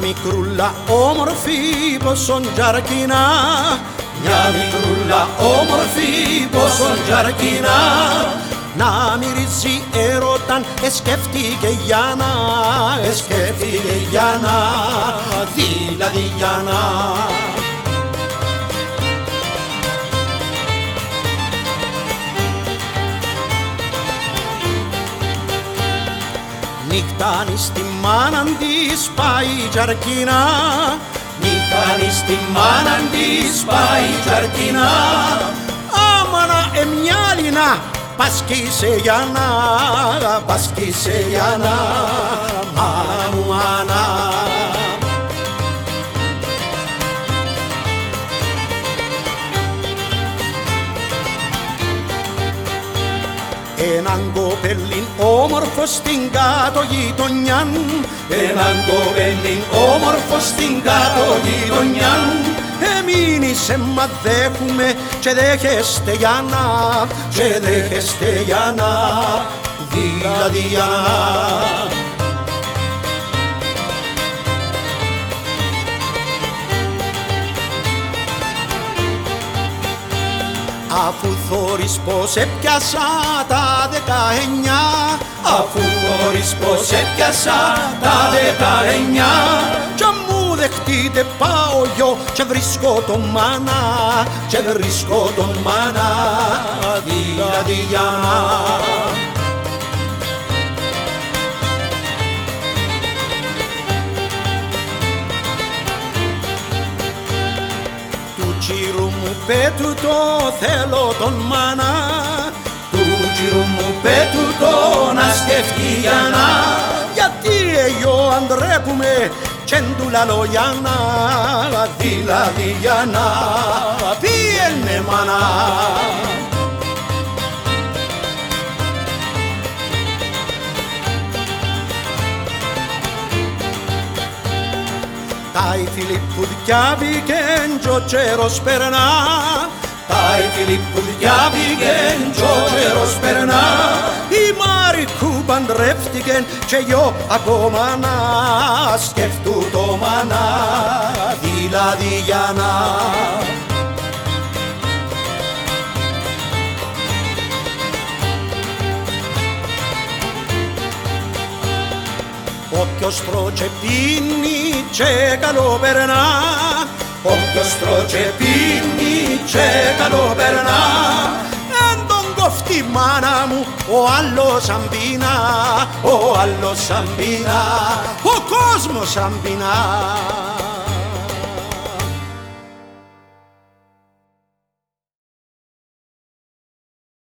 Μια μικρούλα όμορφη πόσον τζαρκίνα Μια μικρούλα όμορφη πόσον τζαρκίνα να μυρίζει έρωταν εσκέφτηκε για να εσκέφτηκε για να δηλαδή για Νύχτανη στη μάναν της πάει τζαρκίνα. Νύχτανη στη μάναν της πάει τζαρκίνα. Άμανα εμιάλινα πασκίσε για να, πασκίσε για να Μάνα μου μάνα Έναν κοπέλιν όμορφος στην κάτω γειτονιά Έναν κοπέλιν όμορφος στην κάτω γειτονιά Εμείνει σε μα δέχουμε και δέχεστε για να Και δέχεστε για να. Δηλαδή για να Αφού θωρείς πως έπιασα τα δεκαεννιά Αφού θωρείς πως έπιασα τα δεκαεννιά Κι αν μου δεχτείτε πάω γιο και βρίσκω το μάνα Και βρίσκω το μάνα δηλαδή για μου πέτου το θέλω τον μάνα. Του τσίρου μου πέτου το να σκεφτεί για να γιατί εγώ αντρέπουμε και του λαλώ για να δηλαδή για να πιένε μάνα Τάι φίλοι που διάβει και ο τσέρος Τάι φίλοι που διάβει και ο τσέρος περνά. Η Μάρη Κούμπαν ρεύτηκεν και γιο ακόμα να Σκεφτού το μανά. Δηλαδή για Όποιος τρώγε πίνει και καλό περνά Όποιος τρώγε πίνει και καλό περνά Εν τον κοφτή μάνα μου ο άλλος αμπίνα Ο άλλος αμπίνα Ο κόσμος αμπίνα